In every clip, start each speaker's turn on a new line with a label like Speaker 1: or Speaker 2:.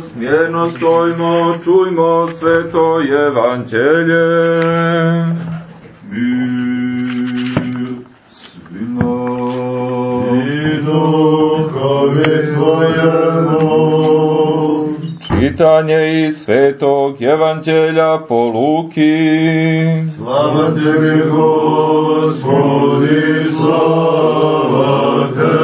Speaker 1: Smjerno stojmo, čujmo sveto evanđelje.
Speaker 2: Mir svima i duhovi tvojemu.
Speaker 1: Čitanje iz svetog evanđelja po Luki.
Speaker 2: Slava tebi, Gospodi, slava tebi.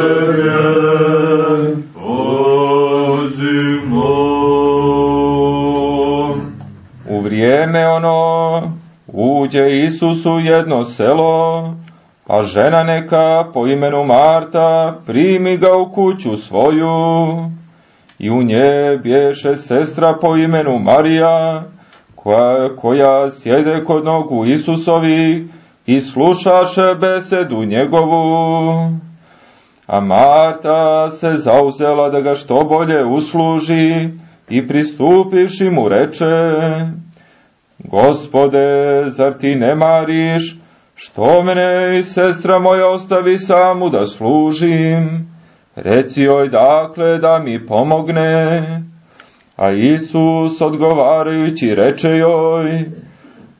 Speaker 1: Vrijeme ono uđe Isus u jedno selo, a žena neka po imenu Marta primi ga u kuću svoju. I u nje bješe sestra po imenu Marija, koja, koja sjede kod nogu Isusovi i slušaše besedu njegovu. A Marta se zauzela da ga što bolje usluži i pristupivši mu reče, Gospode, zar ti ne mariš, što mene i sestra moja ostavi samu da služim? Reci joj dakle da mi pomogne. A Isus odgovarajući reče joj,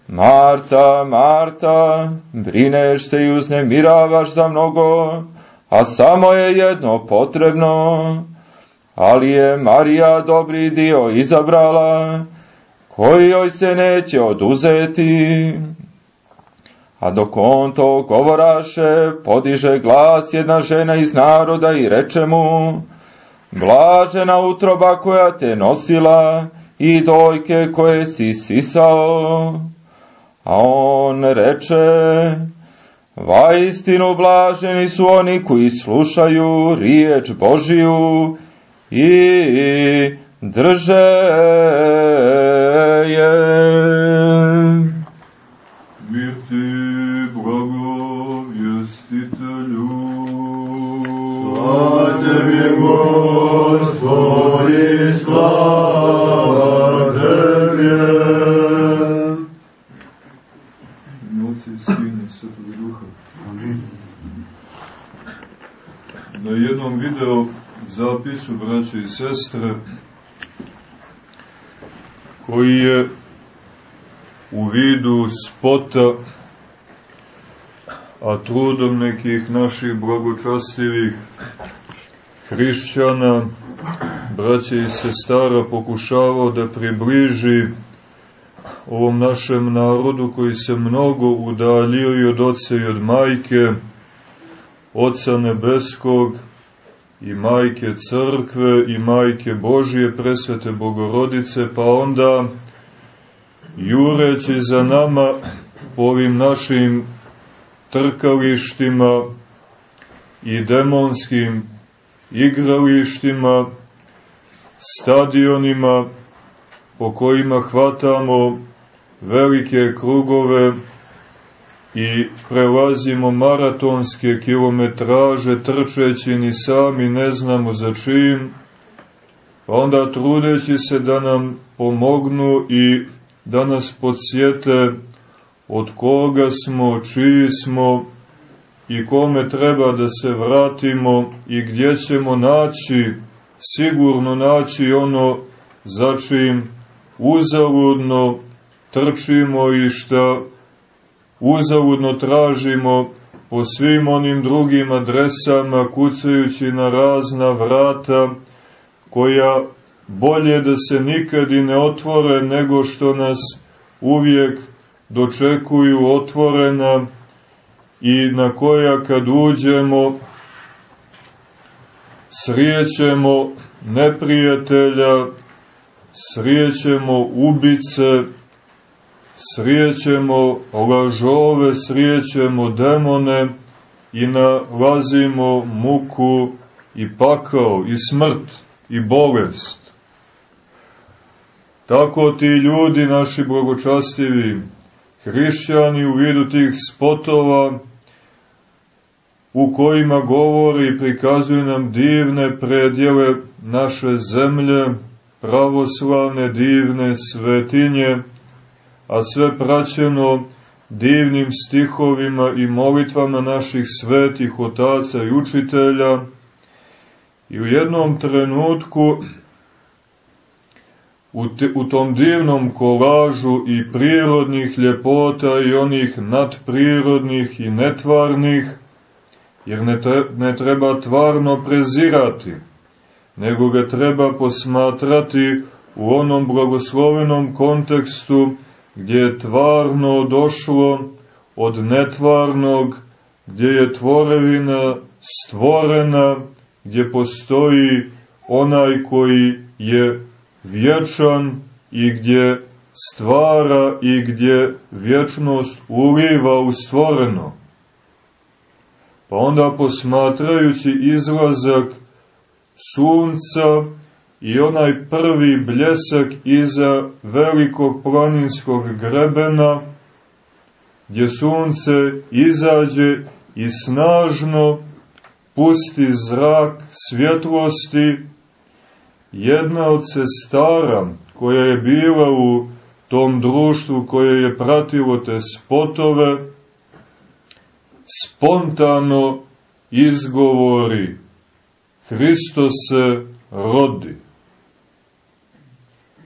Speaker 1: Marta, Marta, brineš se i uznemiravaš za mnogo, a samo je jedno potrebno. Ali je Marija dobri dio izabrala, koji joj se neće oduzeti. A dok on to govoraše, podiže glas jedna žena iz naroda i reče mu, Blažena utroba koja te nosila i dojke koje si sisao. A on reče, Vaistinu blaženi su oni koji slušaju riječ Božiju i drže je.
Speaker 2: Mir ti, blagovjestitelju. Slava tebi, Gospodi, slava tebi. Oca i Sina i Svetog Duha. Na jednom video zapisu, braće i sestre, koji je u vidu spota, a trudom nekih naših blagočastivih hrišćana, braće i sestara, pokušavao da približi ovom našem narodu koji se mnogo udaljio i od oca i od majke, oca nebeskog i majke crkve i majke Božije, presvete bogorodice, pa onda jureći za nama po ovim našim trkalištima i demonskim igralištima, stadionima po kojima hvatamo velike krugove i prelazimo maratonske kilometraže trčeći ni sami ne znamo za čim, pa onda trudeći se da nam pomognu i da nas podsjete od koga smo, čiji smo i kome treba da se vratimo i gdje ćemo naći, sigurno naći ono za čim uzaludno trčimo i šta uzaludno tražimo po svim onim drugim adresama, kucajući na razna vrata, koja bolje da se nikad i ne otvore nego što nas uvijek dočekuju otvorena i na koja kad uđemo srijećemo neprijatelja, srijećemo ubice, srijećemo lažove, srijećemo demone i nalazimo muku i pakao i smrt i bolest. Tako ti ljudi, naši blagočastivi, hrišćani u vidu tih spotova, u kojima govori i prikazuje nam divne predjele naše zemlje, pravoslavne divne svetinje, a sve praćeno divnim stihovima i molitvama naših svetih otaca i učitelja. I u jednom trenutku u, te, u tom divnom kolažu i prirodnih ljepota i onih nadprirodnih i netvarnih, jer ne, tre, ne treba tvarno prezirati, nego ga treba posmatrati u onom blagoslovenom kontekstu gdje je tvarno došlo od netvarnog, gdje je tvorevina stvorena, gdje postoji onaj koji je vječan i gdje stvara i gdje vječnost uliva u stvoreno. Pa onda posmatrajući izlazak sunca i onaj prvi bljesak iza velikog planinskog grebena, gdje sunce izađe i snažno pusti zrak svjetlosti, jedna od sestara koja je bila u tom društvu koje je pratilo te spotove, spontano izgovori Hristo se rodi.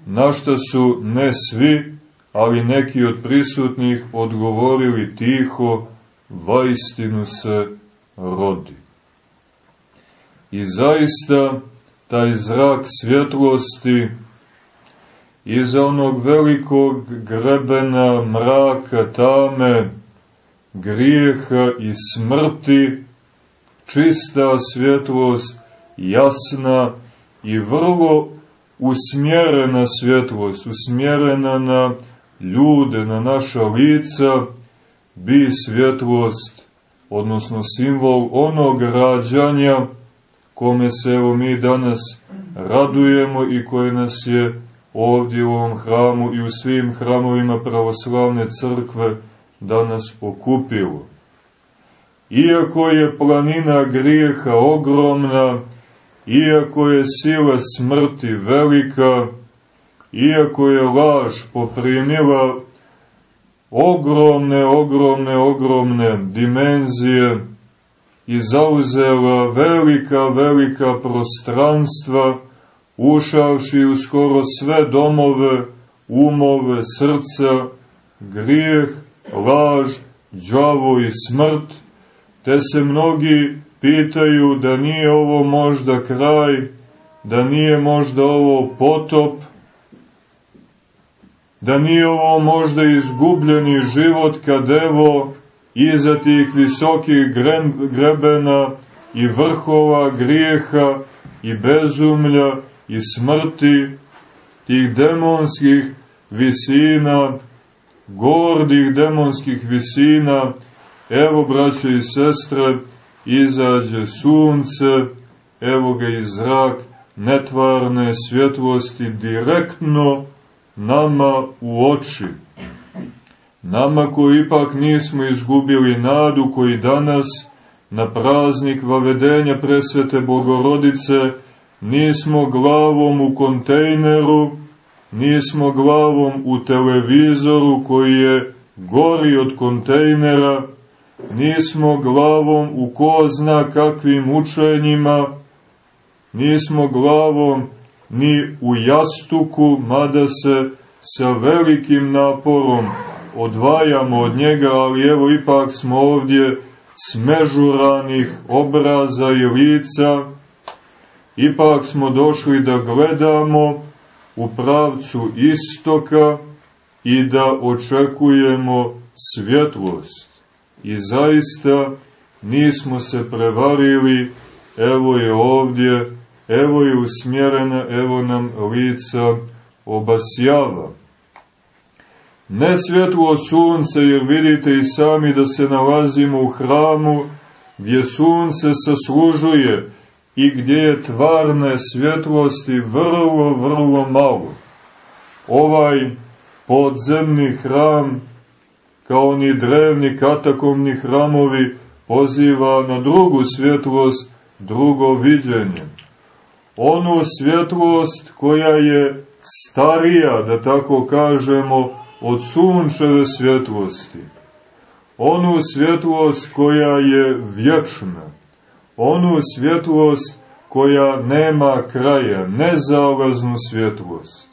Speaker 2: Na što su ne svi, ali neki od prisutnih odgovorili tiho, vaistinu se rodi. I zaista taj zrak svjetlosti iza onog velikog grebena mraka, tame, grijeha i smrti, čista svjetlost, jasna i vrlo usmjerena svjetlost, usmjerena na ljude, na naša lica, bi svjetlost, odnosno simbol onog rađanja kome se evo mi danas radujemo i koje nas je ovdje u ovom hramu i u svim hramovima pravoslavne crkve danas okupilo. Iako je planina grijeha ogromna, iako je sila smrti velika, iako je laž poprimila ogromne, ogromne, ogromne dimenzije i zauzela velika, velika prostranstva, ušavši u skoro sve domove, umove, srca, grijeh, laž, džavo i smrt, te se mnogi pitaju da nije ovo možda kraj, da nije možda ovo potop, da nije ovo možda izgubljeni život kad evo iza tih visokih grebena i vrhova grijeha i bezumlja i smrti, tih demonskih visina, gordih demonskih visina, evo, braće i sestre, izađe sunce, evo ga i zrak netvarne svjetlosti direktno nama u oči. Nama koji ipak nismo izgubili nadu, koji danas na praznik vavedenja presvete Bogorodice nismo glavom u kontejneru, nismo glavom u televizoru koji je gori od kontejnera, nismo glavom u ko zna kakvim učenjima, nismo glavom ni u jastuku, mada se sa velikim naporom odvajamo od njega, ali evo ipak smo ovdje smežuranih obraza i lica, ipak smo došli da gledamo u pravcu istoka i da očekujemo svjetlost. I zaista nismo se prevarili, evo je ovdje, evo je usmjerena, evo nam lica obasjava. Ne svjetlo sunce, jer vidite i sami da se nalazimo u hramu, gdje sunce saslužuje i gdje je tvarne svjetlosti vrlo, vrlo malo. Ovaj podzemni hram, kao oni drevni katakomni hramovi, poziva na drugu svjetlost, drugo viđenje. Onu svjetlost koja je starija, da tako kažemo, od sunčeve svjetlosti, onu svjetlost koja je vječna, onu svjetlost koja nema kraja, nezalaznu svjetlost.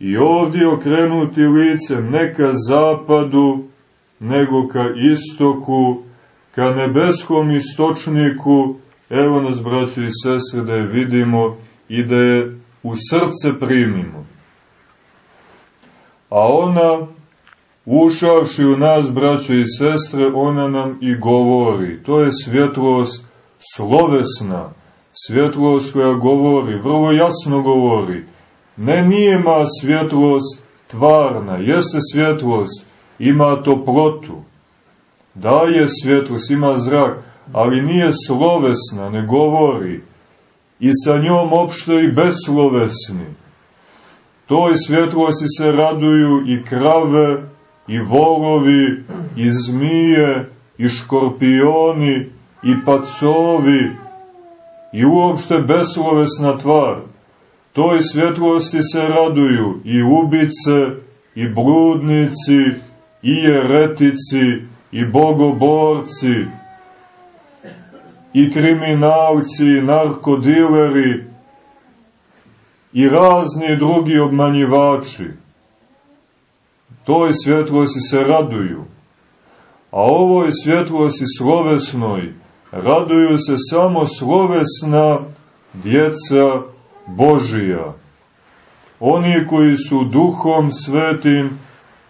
Speaker 2: I ovdje okrenuti licem ne ka zapadu, nego ka istoku, ka nebeskom istočniku, evo nas, braći i sestre, da je vidimo i da je u srce primimo. A ona, ušavši u nas, braćo i sestre, ona nam i govori. To je svjetlost slovesna, svjetlost koja govori, vrlo jasno govori. Ne nijema svjetlost tvarna, jeste svjetlost, ima toplotu, daje svjetlost, ima zrak, ali nije slovesna, ne govori. I sa njom opšto i beslovesni. Toj svjetlosti se raduju i krave, i volovi, i zmije, i škorpioni, i pacovi, i uopšte beslovesna tvar. Toj svjetlosti se raduju i ubice, i bludnici, i jeretici, i bogoborci, i kriminalci, i narkodileri, i razni drugi obmanjivači. Toj svjetlosti se raduju. A ovoj svjetlosti slovesnoj raduju se samo slovesna djeca Božija. Oni koji su duhom svetim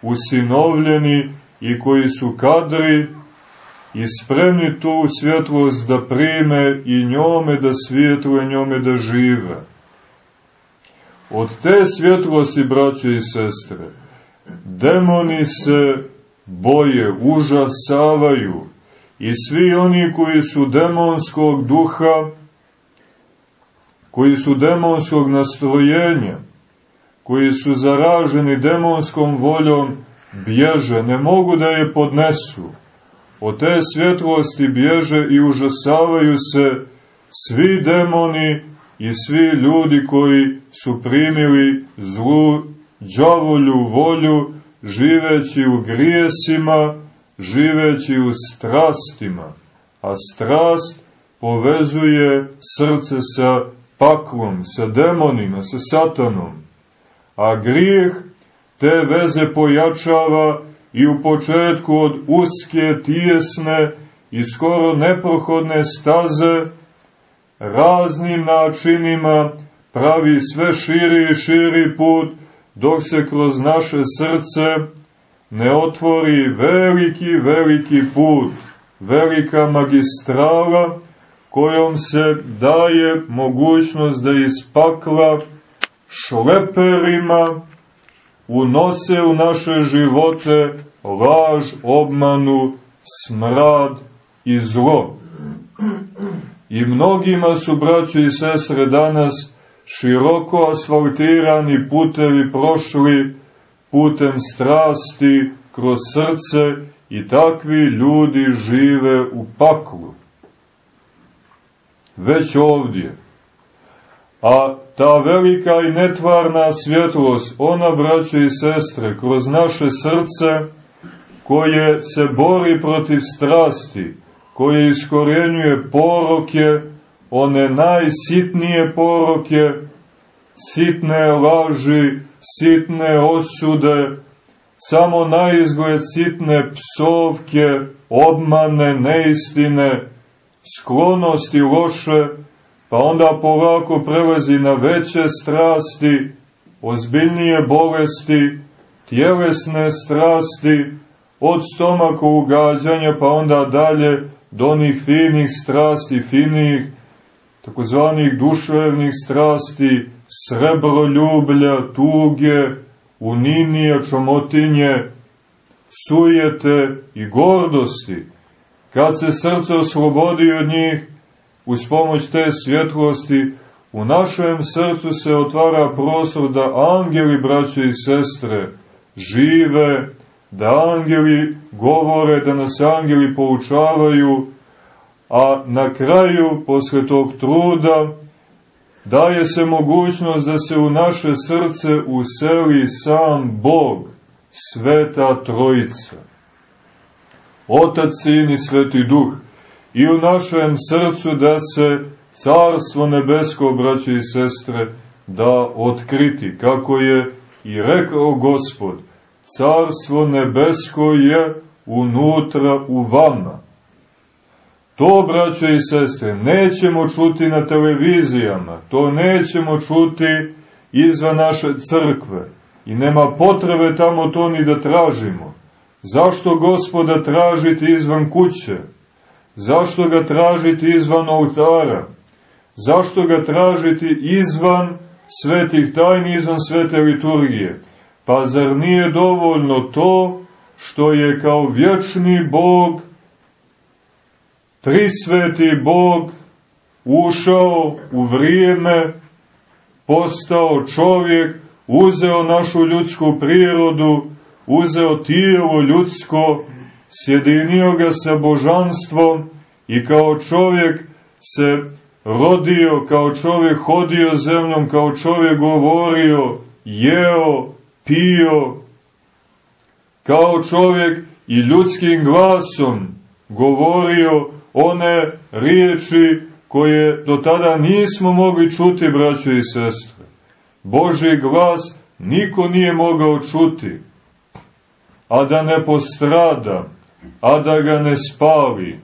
Speaker 2: usinovljeni i koji su kadri i spremni tu svjetlost da prime i njome da svjetluje, njome da žive. Od te svjetlosti, braće i sestre, demoni se boje, užasavaju i svi oni koji su demonskog duha, koji su demonskog nastrojenja, koji su zaraženi demonskom voljom, bježe, ne mogu da je podnesu. Od te svjetlosti bježe i užasavaju se svi demoni i svi ljudi koji su primili zlu džavolju volju, živeći u grijesima, živeći u strastima, a strast povezuje srce sa paklom, sa demonima, sa satanom, a grijeh te veze pojačava i u početku od uske, tijesne i skoro neprohodne staze raznim načinima pravi sve širi i širi put, dok se kroz naše srce ne otvori veliki, veliki put, velika magistrala, kojom se daje mogućnost da iz pakla šleperima unose u naše živote laž, obmanu, smrad i zlo. I mnogima su, braćo i sestre, danas široko asfaltirani putevi prošli putem strasti kroz srce i takvi ljudi žive u paklu. Već ovdje. A ta velika i netvarna svjetlost, ona, braćo i sestre, kroz naše srce, koje se bori protiv strasti, koje iskorjenjuje poroke, one najsitnije poroke, sitne laži, sitne osude, samo na izgled sitne psovke, obmane, neistine, sklonosti loše, pa onda polako prelazi na veće strasti, ozbiljnije bolesti, tjelesne strasti, od stomaka ugađanja pa onda dalje do onih finih strasti, finih, takozvanih duševnih strasti, srebroljublja, tuge, uninije, čomotinje, sujete i gordosti. Kad se srce oslobodi od njih, uz pomoć te svjetlosti, u našem srcu se otvara prostor da angeli, braće i sestre, žive, da angeli govore, da nas angeli poučavaju, a na kraju, posle tog truda, daje se mogućnost da se u naše srce useli sam Bog, Sveta Trojica. Otac, Sin i Sveti Duh. I u našem srcu da se Carstvo nebesko, braće i sestre, da otkriti, kako je i rekao gospod, carstvo nebesko je unutra u vama. To, braćo i sestre, nećemo čuti na televizijama, to nećemo čuti izvan naše crkve i nema potrebe tamo to ni da tražimo. Zašto gospoda tražiti izvan kuće? Zašto ga tražiti izvan oltara? Zašto ga tražiti izvan svetih tajni, izvan svete liturgije? Pa zar nije dovoljno to što je kao vječni Bog, trisveti Bog, ušao u vrijeme, postao čovjek, uzeo našu ljudsku prirodu, uzeo tijelo ljudsko, sjedinio ga sa božanstvom i kao čovjek se rodio, kao čovjek hodio zemljom, kao čovjek govorio, jeo, pio, kao čovjek i ljudskim glasom govorio one riječi koje do tada nismo mogli čuti, braćo i sestre. Boži glas niko nije mogao čuti, a da ne postrada, a da ga ne spavi.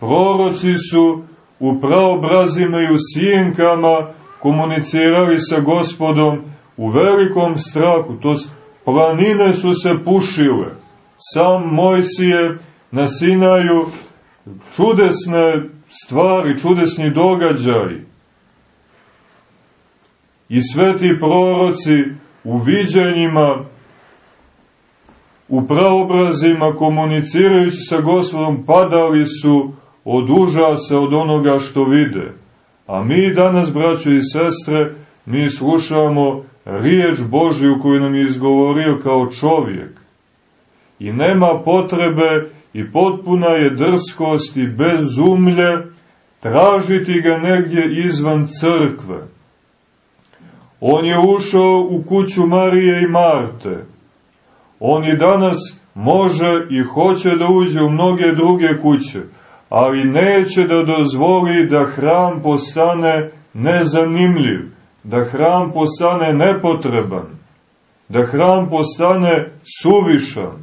Speaker 2: Proroci su u praobrazima i u sjenkama komunicirali sa gospodom u velikom strahu, to planine su se pušile. Sam Mojsije na Sinaju čudesne stvari, čudesni događaji. I sveti proroci u viđenjima, u praobrazima, komunicirajući sa gospodom, padali su od užasa od onoga što vide. A mi danas, braćo i sestre, mi slušamo riječ Božiju koju nam je izgovorio kao čovjek. I nema potrebe i potpuna je drskost i bezumlje tražiti ga negdje izvan crkve. On je ušao u kuću Marije i Marte. On i danas može i hoće da uđe u mnoge druge kuće, ali neće da dozvoli da hram postane nezanimljiv, da hram postane nepotreban, da hram postane suvišan.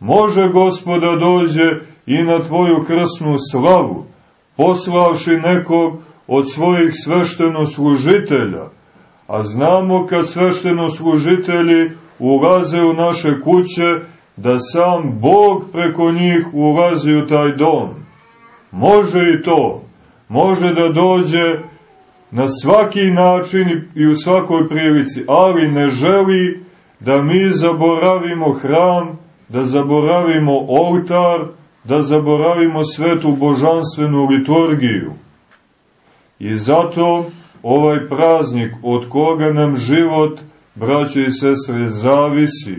Speaker 2: Može gospoda dođe i na tvoju krsnu slavu, poslavši nekog od svojih sveštenoslužitelja, a znamo kad sveštenoslužitelji ulaze u naše kuće, da sam Bog preko njih ulazi u taj dom. Može i to, može da dođe na svaki način i u svakoj prilici, ali ne želi da mi zaboravimo hram, da zaboravimo oltar, da zaboravimo svetu božanstvenu liturgiju. I zato ovaj praznik od koga nam život, braće i sestre, zavisi,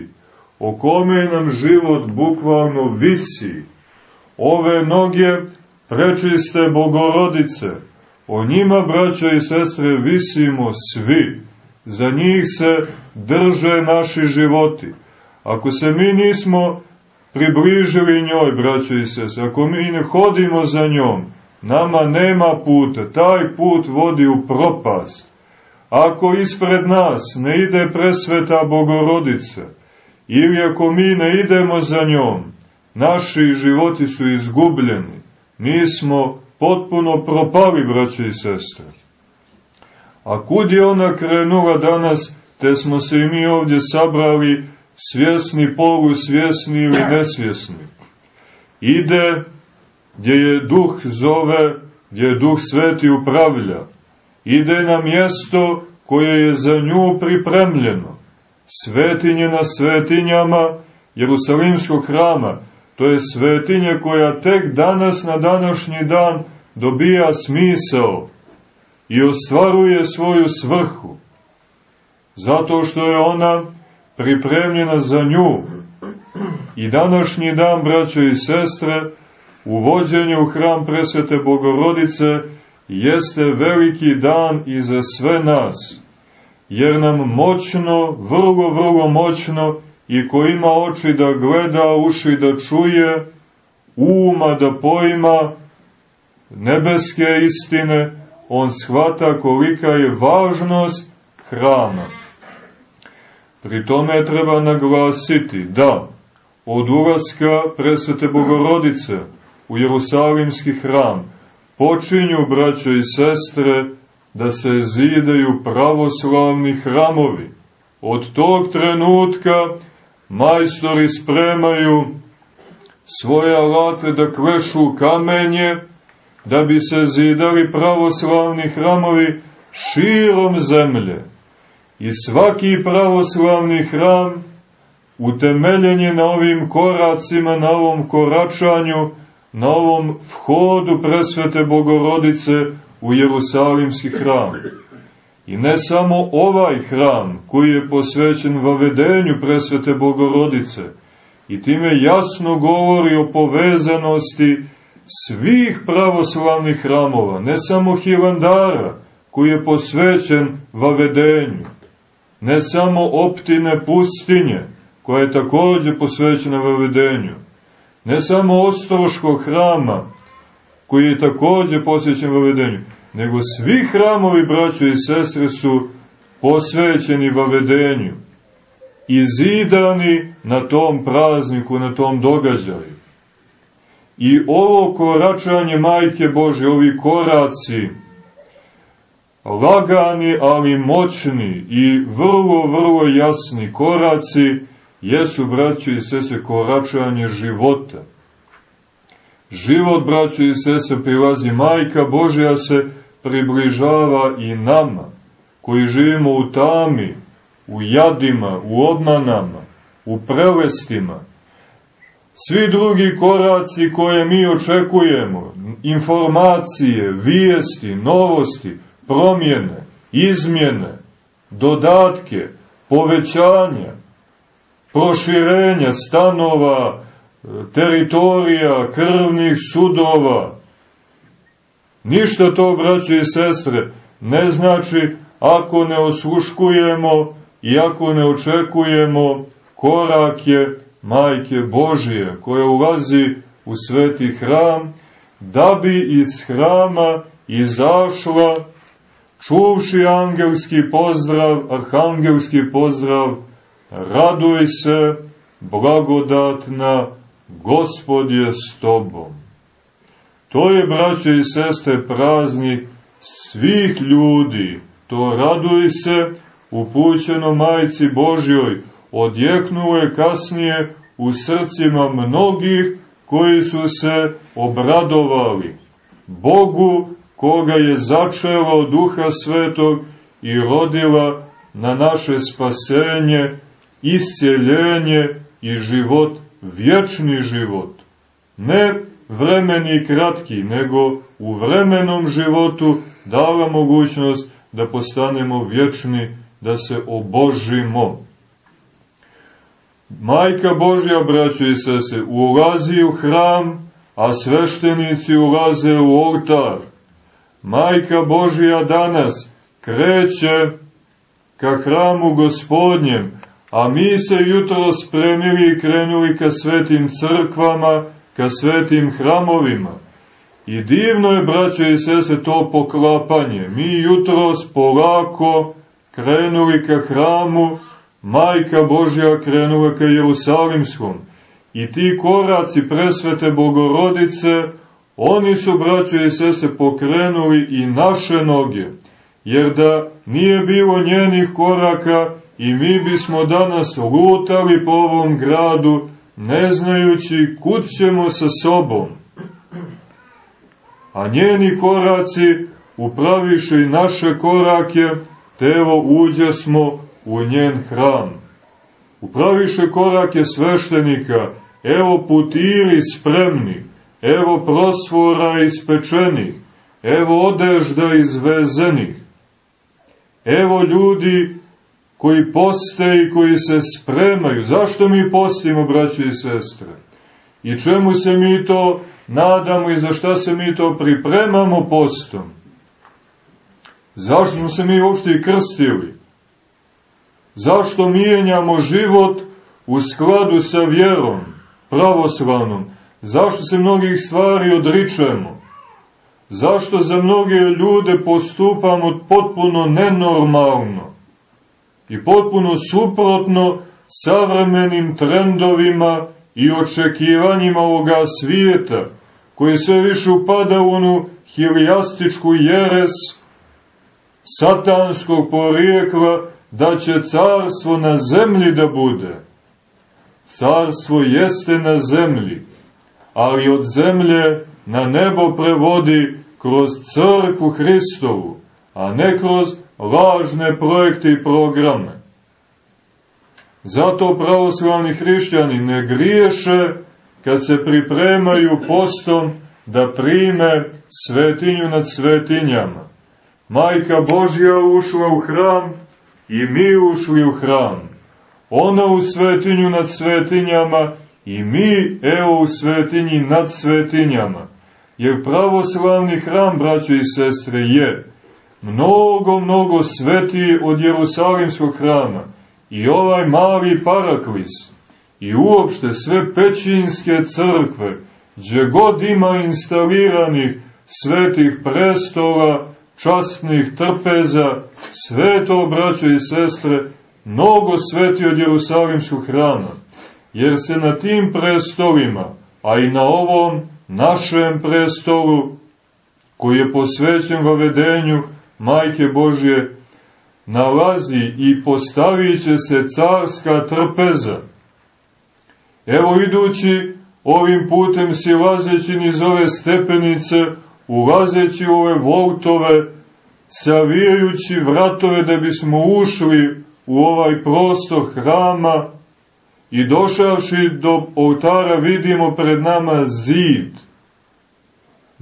Speaker 2: o kome nam život bukvalno visi, ove noge prečiste bogorodice, o njima, braće i sestre, visimo svi, za njih se drže naši životi. Ako se mi nismo približili njoj, braćo i sestre, ako mi ne hodimo za njom, nama nema puta, taj put vodi u propast. Ako ispred nas ne ide presveta bogorodica, ili ako mi ne idemo za njom, naši životi su izgubljeni, mi smo potpuno propali, braćo i sestre. A kud je ona krenula danas, te smo se i mi ovdje sabrali, svjesni, polusvjesni ili nesvjesni. Ide gdje je duh zove, gdje je duh sveti upravlja. Ide na mjesto koje je za nju pripremljeno. Svetinje na svetinjama Jerusalimskog hrama, to je svetinje koja tek danas na današnji dan dobija smisao i ostvaruje svoju svrhu. Zato što je ona pripremljena za nju. I današnji dan, braćo i sestre, uvođenje u hram presvete Bogorodice jeste veliki dan i za sve nas, jer nam moćno, vrlo, vrlo moćno, i ko ima oči da gleda, uši da čuje, uma da poima nebeske istine, on shvata kolika je važnost hrama. Pri tome treba naglasiti da od ulaska presvete Bogorodice u Jerusalimski hram počinju, braćo i sestre, da se zidaju pravoslavni hramovi. Od tog trenutka majstori spremaju svoje alate da klešu kamenje, da bi se zidali pravoslavni hramovi širom zemlje. I svaki pravoslavni hram utemeljen je na ovim koracima, na ovom koračanju, na ovom vhodu presvete Bogorodice u Jerusalimski hram. I ne samo ovaj hram koji je posvećen vavedenju presvete Bogorodice i time jasno govori o povezanosti svih pravoslavnih hramova, ne samo Hilandara koji je posvećen vavedenju, ne samo optine pustinje koja je takođe posvećena vavedenju, ne samo Ostroškog hrama koji je takođe posvećen vavedenju, nego svi hramovi, braćo i sestre, su posvećeni vavedenju i zidani na tom prazniku, na tom događaju. I ovo koračanje Majke Bože, ovi koraci, lagani, ali moćni i vrlo, vrlo jasni koraci, jesu, braćo i sese, koračanje života. Život, braćo i sese, prilazi Majka Božja se približava i nama, koji živimo u tami, u jadima, u obmanama, u prelestima. Svi drugi koraci koje mi očekujemo, informacije, vijesti, novosti, promjene, izmjene, dodatke, povećanja, proširenja stanova, teritorija, krvnih sudova, Ništa to, braće i sestre, ne znači ako ne osluškujemo i ako ne očekujemo korake Majke Božije koja ulazi u sveti hram, da bi iz hrama izašla čuvši angelski pozdrav, arhangelski pozdrav, raduj se, blagodatna, Gospod je s tobom. To je, braćo i sestre, praznik svih ljudi. To raduj se, upućeno majci Božjoj, odjeknulo je kasnije u srcima mnogih koji su se obradovali. Bogu koga je začelo duha svetog i rodila na naše spasenje, iscijeljenje i život, vječni život. Ne vremeni kratki, nego u vremenom životu dala mogućnost da postanemo vječni, da se obožimo. Majka Božja, braćo i sese, ulazi u hram, a sveštenici ulaze u oltar. Majka Božja danas kreće ka hramu gospodnjem, a mi se jutro spremili i krenuli ka svetim crkvama, ka svetim hramovima. I divno je, braćo i sese, to poklapanje. Mi jutro polako krenuli ka hramu, Majka Božja krenula ka Jerusalimskom. I ti koraci presvete Bogorodice, oni su, braćo i sese, pokrenuli i naše noge. Jer da nije bilo njenih koraka i mi bismo danas lutali po ovom gradu, ne znajući kud ćemo sa sobom. A njeni koraci, upraviše i naše korake, te evo uđe smo u njen hram. Upraviše korake sveštenika, evo putiri spremni, evo prosvora ispečenih, evo odežda izvezenih, evo ljudi koji poste i koji se spremaju. Zašto mi postimo, braći i sestre? I čemu se mi to nadamo i za šta se mi to pripremamo postom? Zašto smo se mi uopšte i krstili? Zašto mijenjamo život u skladu sa vjerom, pravoslavnom? Zašto se mnogih stvari odričemo? Zašto za mnoge ljude postupamo potpuno nenormalno? i potpuno suprotno savremenim trendovima i očekivanjima ovoga svijeta, koji sve više upada u onu hilijastičku jeres satanskog porijekla da će carstvo na zemlji da bude. Carstvo jeste na zemlji, ali od zemlje na nebo prevodi kroz crkvu Hristovu, a ne kroz lažne projekte i programe. Zato pravoslavni hrišćani ne griješe kad se pripremaju postom da prime svetinju nad svetinjama. Majka Božja ušla u hram i mi ušli u hram. Ona u svetinju nad svetinjama i mi, evo, u svetinji nad svetinjama. Jer pravoslavni hram, braćo i sestre, je mnogo, mnogo svetiji od Jerusalimskog hrama. I ovaj mali paraklis, i uopšte sve pećinske crkve, gdje god ima instaliranih svetih prestola, častnih trpeza, sve to, braćo i sestre, mnogo sveti od Jerusalimskog hrama, jer se na tim prestolima, a i na ovom našem prestolu, koji je posvećen vavedenju Majke Božje, nalazi i postavit će se carska trpeza. Evo idući ovim putem silazeći niz ove stepenice, ulazeći u ove voltove, savijajući vratove da bismo ušli u ovaj prostor hrama i došavši do oltara vidimo pred nama zid.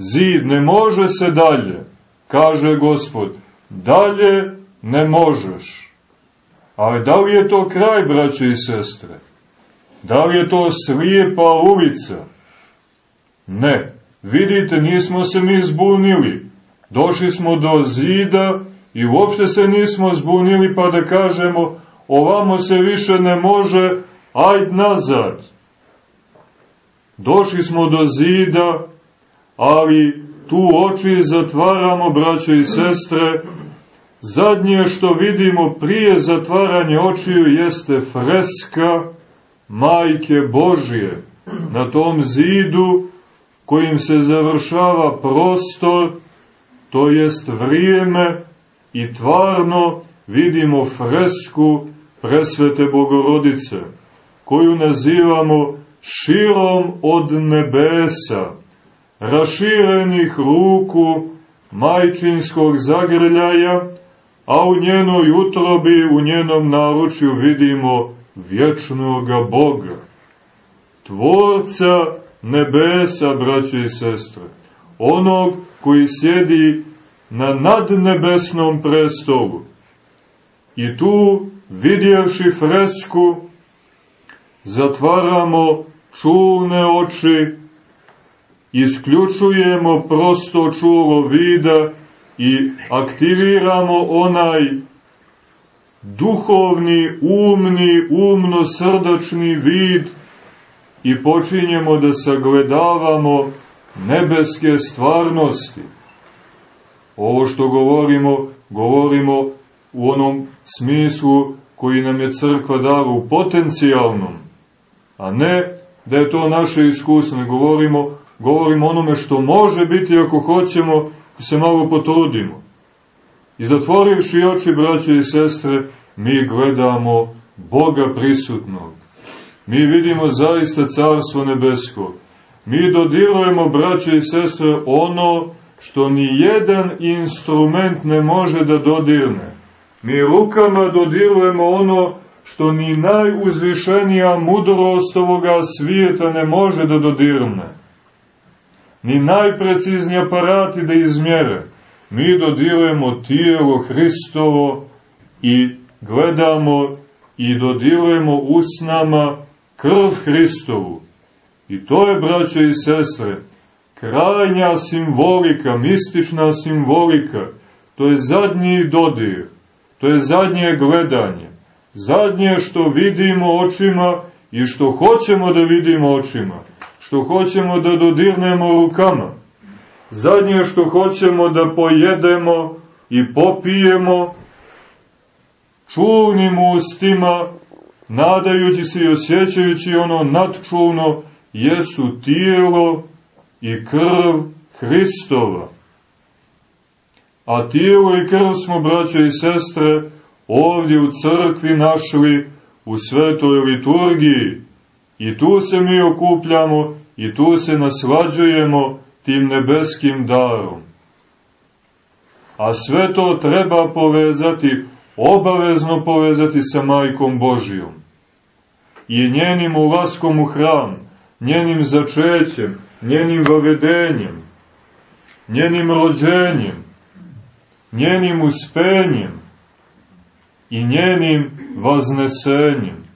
Speaker 2: Zid ne može se dalje, kaže gospod, dalje ne možeš. Ali da li je to kraj, braće i sestre? Da li je to slijepa ulica? Ne. Vidite, nismo se mi zbunili. Došli smo do zida i uopšte se nismo zbunili pa da kažemo ovamo se više ne može, ajd nazad. Došli smo do zida, ali tu oči zatvaramo, braćo i sestre. Zadnje što vidimo prije zatvaranja očiju jeste freska Majke Božije na tom zidu kojim se završava prostor, to jest vrijeme i tvarno vidimo fresku presvete Bogorodice, koju nazivamo širom od nebesa, raširenih ruku majčinskog zagrljaja, a u njenoj utrobi, u njenom naručju vidimo vječnoga Boga, tvorca nebesa, braćo i sestre, onog koji sjedi na nadnebesnom prestolu. I tu, vidjevši fresku, zatvaramo čulne oči, isključujemo prosto čulo vida i aktiviramo onaj duhovni, umni, umno-srdačni vid i počinjemo da sagledavamo nebeske stvarnosti. Ovo što govorimo, govorimo u onom smislu koji nam je crkva dala u potencijalnom, a ne da je to naše iskustvo, ne govorimo, govorimo onome što može biti ako hoćemo se malo potrudimo. I zatvorivši oči, braće i sestre, mi gledamo Boga prisutnog. Mi vidimo zaista Carstvo nebesko. Mi dodirujemo, braće i sestre, ono što ni jedan instrument ne može da dodirne. Mi rukama dodirujemo ono što ni najuzvišenija mudrost ovoga svijeta ne može da dodirne. Ni najprecizniji aparati da izmjere. Mi dodirujemo tijelo Hristovo i gledamo i dodirujemo usnama krv Hristovu. I to je, braćo i sestre, krajnja simbolika, mistična simbolika, to je zadnji dodir, to je zadnje gledanje, zadnje što vidimo očima i što hoćemo da vidimo očima, što hoćemo da dodirnemo rukama, zadnje što hoćemo da pojedemo i popijemo, čulnim ustima, nadajući se i osjećajući ono nadčulno, jesu tijelo i krv Hristova. A tijelo i krv smo, braće i sestre, ovdje u crkvi našli u svetoj liturgiji. I tu se mi okupljamo i tu se naslađujemo tim nebeskim darom. A sve to treba povezati, obavezno povezati sa Majkom Božijom. I njenim ulaskom u hram, njenim začećem, njenim vavedenjem, njenim rođenjem, njenim uspenjem i njenim vaznesenjem.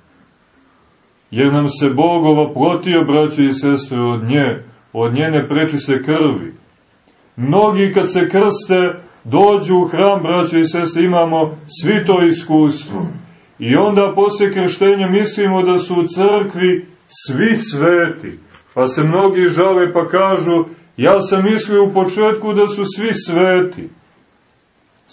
Speaker 2: Jer nam se Bogova protio, braće i sestre, od nje, od njene preči se krvi. Mnogi kad se krste, dođu u hram, braće i sestre, imamo svi to iskustvo. I onda posle krštenja mislimo da su u crkvi svi sveti. Pa se mnogi žale pa kažu, ja sam mislio u početku da su svi sveti.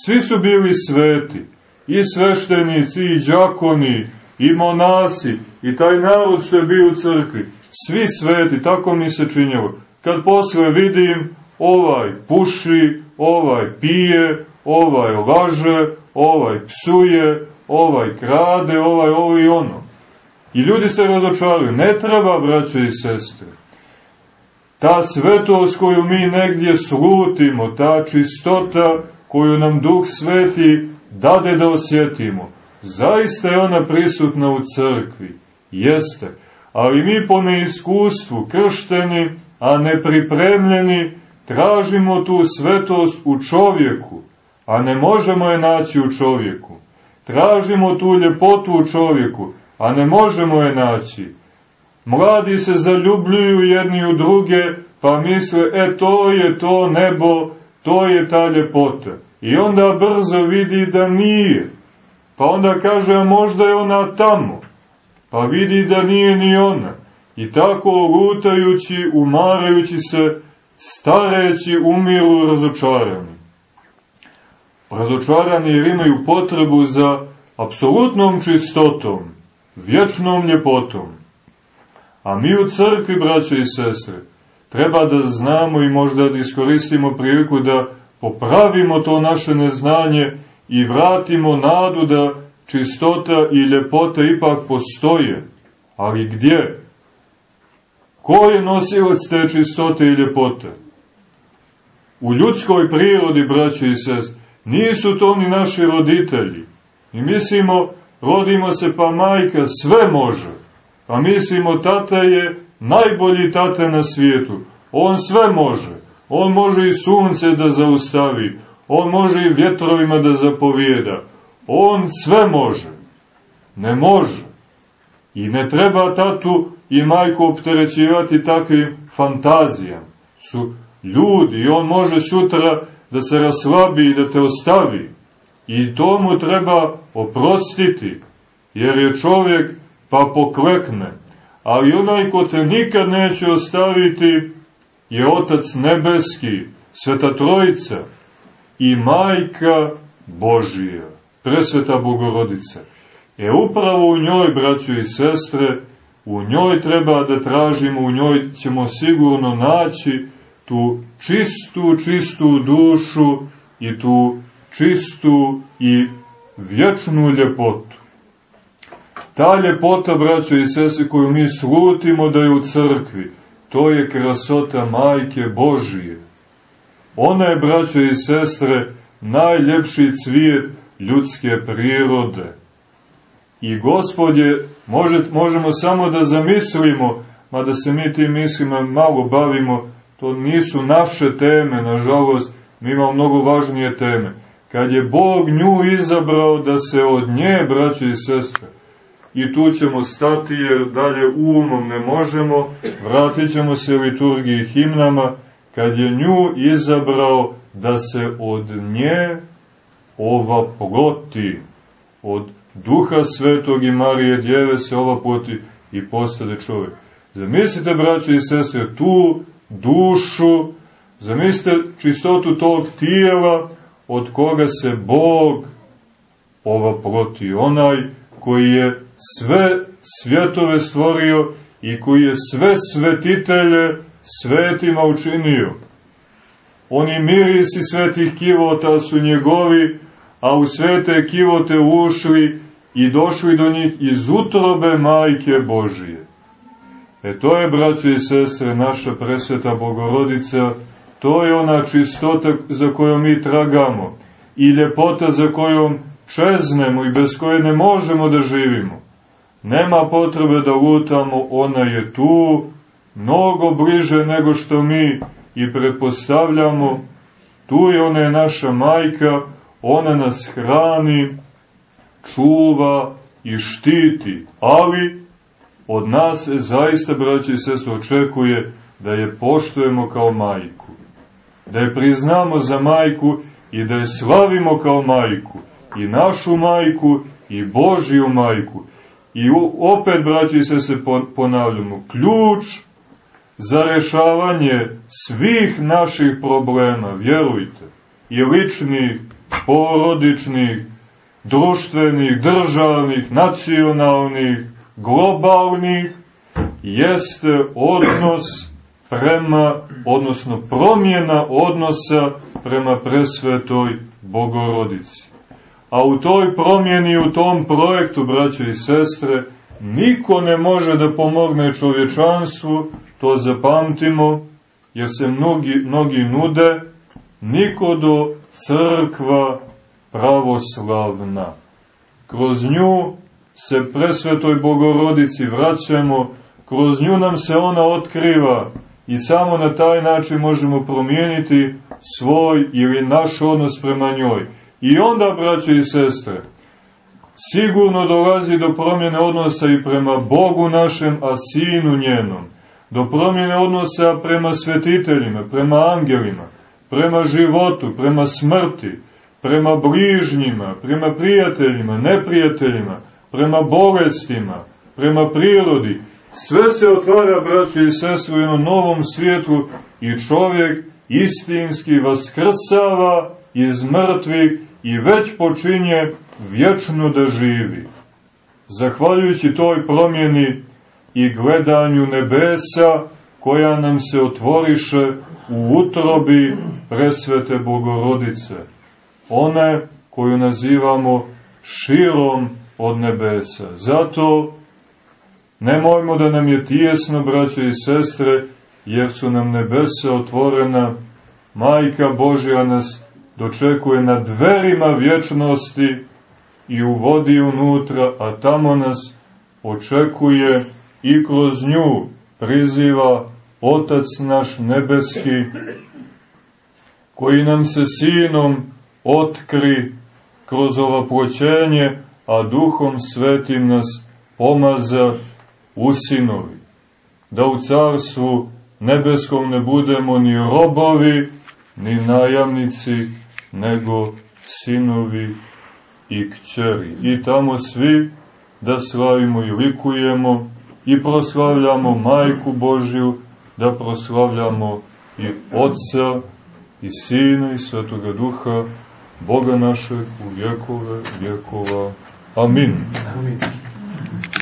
Speaker 2: Svi su bili sveti, i sveštenici, i džakoni, i monasi, i taj narod što je bio u crkvi. Svi sveti, tako mi se činjelo. Kad posle vidim, ovaj puši, ovaj pije, ovaj laže, ovaj psuje, ovaj krade, ovaj ovo i ono. I ljudi se razočaraju. Ne treba, braćo i sestre. Ta svetost koju mi negdje slutimo, ta čistota koju nam Duh Sveti dade da osjetimo, zaista je ona prisutna u crkvi. Jeste. Ali mi po neiskustvu, kršteni, a nepripremljeni, tražimo tu svetost u čovjeku, a ne možemo je naći u čovjeku. Tražimo tu ljepotu u čovjeku, a ne možemo je naći. Mladi se zaljubljuju jedni u druge, pa misle, e to je to nebo, to je ta ljepota. I onda brzo vidi da nije. Pa onda kaže, a možda je ona tamo. Pa vidi da nije ni ona. I tako lutajući, umarajući se, stareći, umiru razočarani. Razočarani jer imaju potrebu za apsolutnom čistotom, vječnom ljepotom. A mi u crkvi, braće i sestre, treba da znamo i možda da iskoristimo priliku da popravimo to naše neznanje i vratimo nadu da čistota i ljepota ipak postoje. Ali gdje? Ko je nosilac te čistote i ljepote? U ljudskoj prirodi, braće i sest, nisu to ni naši roditelji. I mislimo, rodimo se pa majka sve može. Pa mislimo, tata je najbolji tata na svijetu. On sve može. On može i sunce da zaustavi. On može i vjetrovima da zapovijeda. On sve može. Ne može. I ne treba tatu i majku opterećivati takvim fantazijama. Su ljudi i on može sutra da se raslabi i da te ostavi. I to mu treba oprostiti, jer je čovjek pa poklekne. Ali onaj ko te nikad neće ostaviti je Otac Nebeski, Sveta Trojica i Majka Božija, Presveta Bogorodica. E upravo u njoj, braćo i sestre, u njoj treba da tražimo, u njoj ćemo sigurno naći tu čistu, čistu dušu i tu čistu i vječnu ljepotu. Ta ljepota, braćo i sese, koju mi slutimo da je u crkvi, to je krasota Majke Božije. Ona je, braćo i sestre, najljepši cvijet ljudske prirode. I gospodje, može, možemo samo da zamislimo, mada se mi tim mislima malo bavimo, to nisu naše teme, nažalost, mi imamo mnogo važnije teme. Kad je Bog nju izabrao da se od nje, braće i sestre, i tu ćemo stati jer dalje umom ne možemo, vratit ćemo se liturgiji himnama, kad je nju izabrao da se od nje ova ploti, od duha svetog i Marije djeve se ova ploti i postade čovjek. Zamislite, braćo i sestre, tu dušu, zamislite čistotu tog tijela od koga se Bog ova proti. Onaj koji je sve svjetove stvorio i koji je sve svetitelje svetima učinio. Oni mirisi svetih kivota su njegovi, a u svete kivote ušli i došli do njih iz utrobe majke Božije. E to je, braćo i sestre, naša presveta Bogorodica, to je ona čistota za kojom mi tragamo i ljepota za kojom čeznemo i bez koje ne možemo da živimo. Nema potrebe da lutamo, ona je tu, mnogo bliže nego što mi i pretpostavljamo. Tu je ona je naša majka, ona nas hrani, čuva i štiti, ali od nas zaista, braći i sestro, očekuje da je poštujemo kao majku, da je priznamo za majku i da je slavimo kao majku, i našu majku, i Božiju majku. I opet, braći i sestre, ponavljamo, ključ za rešavanje svih naših problema, vjerujte, i ličnih, porodičnih, društvenih, državnih, nacionalnih, globalnih, jeste odnos prema, odnosno promjena odnosa prema presvetoj Bogorodici. A u toj promjeni, u tom projektu, braće i sestre, niko ne može da pomogne čovječanstvu, to zapamtimo, jer se mnogi, mnogi nude, niko do crkva pravoslavna. Kroz nju se presvetoj bogorodici vraćamo, kroz nju nam se ona otkriva i samo na taj način možemo promijeniti svoj ili naš odnos prema njoj. I onda, braće i sestre, sigurno dolazi do promjene odnosa i prema Bogu našem, a Sinu njenom, do promjene odnosa prema svetiteljima, prema angelima, prema životu, prema smrti, prema bližnjima, prema prijateljima, neprijateljima, prema bolestima, prema prirodi. Sve se otvara, braćo i sestru, u novom svijetu i čovjek istinski vaskrsava iz mrtvih i već počinje vječno da živi. Zahvaljujući toj promjeni i gledanju nebesa, koja nam se otvoriše u utrobi presvete Bogorodice one koju nazivamo širom od nebesa. Zato nemojmo da nam je tijesno, braće i sestre, jer su nam nebesa otvorena, Majka Božja nas dočekuje na dverima vječnosti i uvodi unutra, a tamo nas očekuje i kroz nju priziva Otac naš nebeski, koji nam se sinom otkri kroz ovaploćenje, a duhom svetim nas pomaza u sinovi. Da u carstvu nebeskom ne budemo ni robovi, ni najamnici, nego sinovi i kćeri. I tamo svi da slavimo i likujemo i proslavljamo Majku Božju, da proslavljamo i Otca i Sina i Svetoga Duha, Boga našeg u vjekove vjekova. Amin. Amin.